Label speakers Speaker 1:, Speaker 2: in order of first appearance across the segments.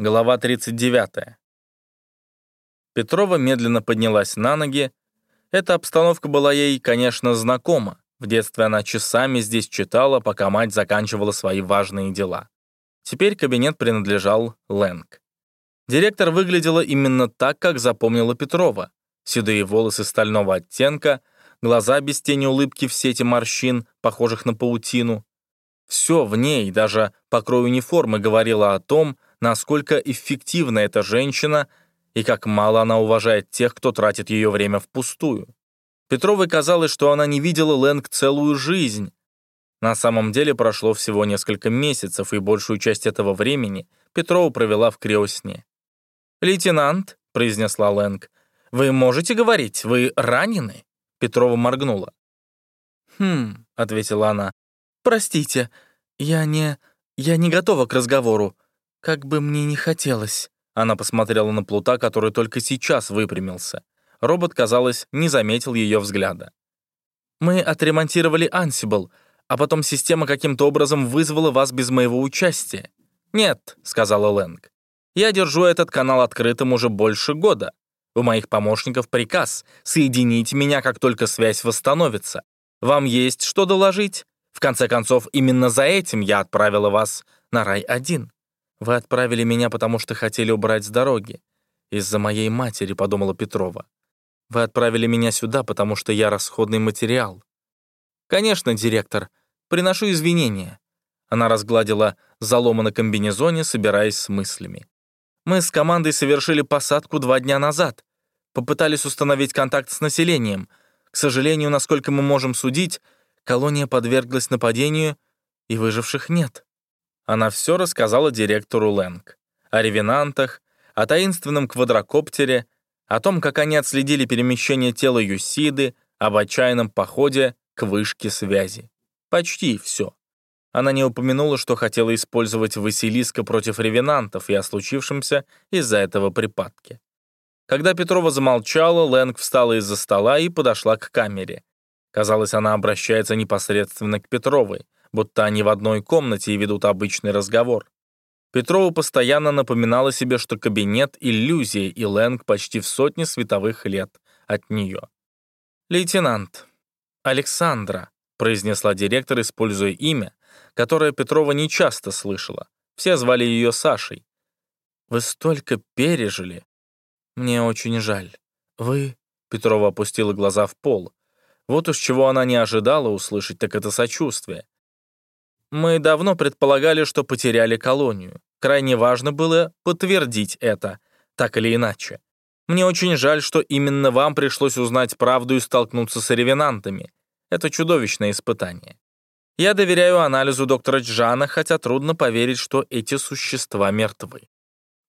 Speaker 1: Глава 39. Петрова медленно поднялась на ноги. Эта обстановка была ей, конечно, знакома. В детстве она часами здесь читала, пока мать заканчивала свои важные дела. Теперь кабинет принадлежал Лэнг. Директор выглядела именно так, как запомнила Петрова. Седые волосы стального оттенка, глаза без тени улыбки в сети морщин, похожих на паутину. Все в ней, даже покрой униформы, говорило о том, насколько эффективна эта женщина и как мало она уважает тех, кто тратит ее время впустую. Петровой казалось, что она не видела Лэнг целую жизнь. На самом деле прошло всего несколько месяцев, и большую часть этого времени Петрова провела в криосне. «Лейтенант», — произнесла Лэнг, — «вы можете говорить? Вы ранены?» Петрова моргнула. «Хм», — ответила она, — «простите, я не... я не готова к разговору. «Как бы мне не хотелось». Она посмотрела на Плута, который только сейчас выпрямился. Робот, казалось, не заметил ее взгляда. «Мы отремонтировали Ансибл, а потом система каким-то образом вызвала вас без моего участия». «Нет», — сказала Лэнг. «Я держу этот канал открытым уже больше года. У моих помощников приказ соединить меня, как только связь восстановится. Вам есть что доложить? В конце концов, именно за этим я отправила вас на Рай-1». Вы отправили меня, потому что хотели убрать с дороги. Из-за моей матери, подумала Петрова. Вы отправили меня сюда, потому что я расходный материал. Конечно, директор, приношу извинения. Она разгладила залома на комбинезоне, собираясь с мыслями. Мы с командой совершили посадку два дня назад. Попытались установить контакт с населением. К сожалению, насколько мы можем судить, колония подверглась нападению, и выживших нет. Она все рассказала директору Лэнг. О ревенантах, о таинственном квадрокоптере, о том, как они отследили перемещение тела Юсиды, об отчаянном походе к вышке связи. Почти все. Она не упомянула, что хотела использовать Василиска против ревенантов и о случившемся из-за этого припадке. Когда Петрова замолчала, Лэнг встала из-за стола и подошла к камере. Казалось, она обращается непосредственно к Петровой, будто они в одной комнате и ведут обычный разговор. Петрова постоянно напоминала себе, что кабинет — иллюзия, и Лэнг почти в сотне световых лет от нее. «Лейтенант, Александра», — произнесла директор, используя имя, которое Петрова нечасто слышала. Все звали ее Сашей. «Вы столько пережили. Мне очень жаль. Вы...» — Петрова опустила глаза в пол. Вот уж чего она не ожидала услышать, так это сочувствие. Мы давно предполагали, что потеряли колонию. Крайне важно было подтвердить это, так или иначе. Мне очень жаль, что именно вам пришлось узнать правду и столкнуться с ревенантами. Это чудовищное испытание. Я доверяю анализу доктора Джана, хотя трудно поверить, что эти существа мертвы.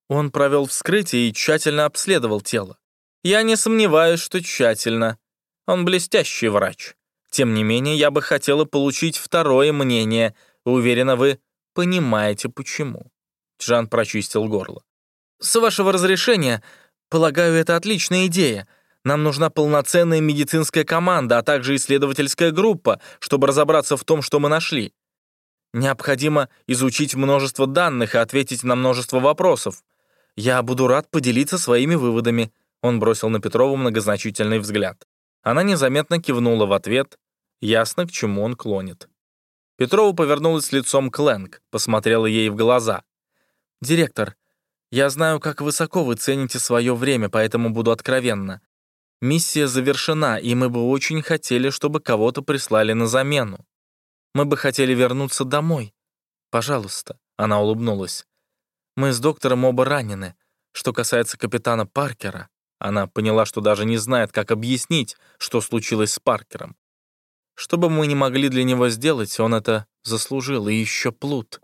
Speaker 1: Он провел вскрытие и тщательно обследовал тело. Я не сомневаюсь, что тщательно. Он блестящий врач. Тем не менее, я бы хотела получить второе мнение — Уверена, вы понимаете, почему». Джан прочистил горло. «С вашего разрешения, полагаю, это отличная идея. Нам нужна полноценная медицинская команда, а также исследовательская группа, чтобы разобраться в том, что мы нашли. Необходимо изучить множество данных и ответить на множество вопросов. Я буду рад поделиться своими выводами». Он бросил на Петрову многозначительный взгляд. Она незаметно кивнула в ответ. Ясно, к чему он клонит. Петрова повернулась лицом к Лэнг, посмотрела ей в глаза. «Директор, я знаю, как высоко вы цените свое время, поэтому буду откровенна. Миссия завершена, и мы бы очень хотели, чтобы кого-то прислали на замену. Мы бы хотели вернуться домой. Пожалуйста», — она улыбнулась. «Мы с доктором оба ранены. Что касается капитана Паркера...» Она поняла, что даже не знает, как объяснить, что случилось с Паркером. Что бы мы ни могли для него сделать, он это заслужил, и еще плут.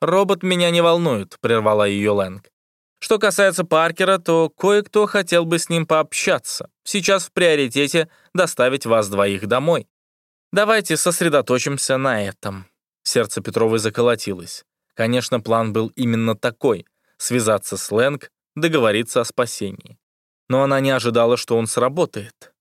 Speaker 1: «Робот меня не волнует», — прервала ее Лэнг. «Что касается Паркера, то кое-кто хотел бы с ним пообщаться. Сейчас в приоритете доставить вас двоих домой. Давайте сосредоточимся на этом». Сердце Петровой заколотилось. Конечно, план был именно такой — связаться с Лэнг, договориться о спасении. Но она не ожидала, что он сработает.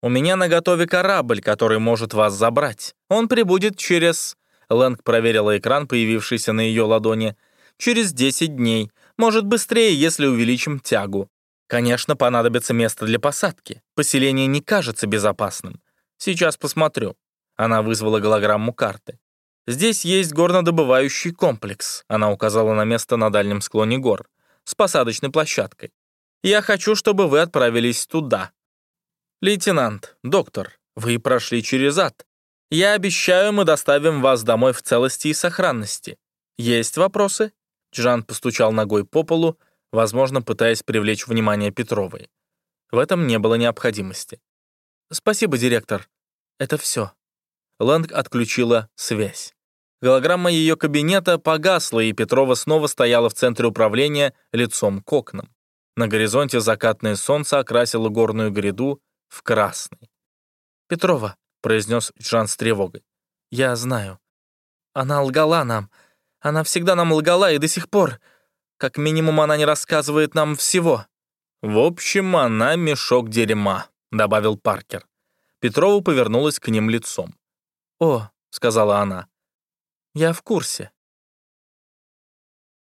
Speaker 1: У меня на готове корабль, который может вас забрать. Он прибудет через...» Лэнг проверила экран, появившийся на ее ладони. «Через 10 дней. Может, быстрее, если увеличим тягу. Конечно, понадобится место для посадки. Поселение не кажется безопасным. Сейчас посмотрю». Она вызвала голограмму карты. «Здесь есть горнодобывающий комплекс», она указала на место на дальнем склоне гор, с посадочной площадкой. «Я хочу, чтобы вы отправились туда». «Лейтенант, доктор, вы прошли через ад. Я обещаю, мы доставим вас домой в целости и сохранности. Есть вопросы?» Джан постучал ногой по полу, возможно, пытаясь привлечь внимание Петровой. В этом не было необходимости. «Спасибо, директор. Это все». Лэнг отключила связь. Голограмма ее кабинета погасла, и Петрова снова стояла в центре управления лицом к окнам. На горизонте закатное солнце окрасило горную гряду в красный. «Петрова», — произнес Джан с тревогой, — «я знаю. Она лгала нам. Она всегда нам лгала, и до сих пор. Как минимум, она не рассказывает нам всего». «В общем, она мешок дерьма», — добавил Паркер. Петрова повернулась к ним лицом. «О», — сказала она, — «я в курсе».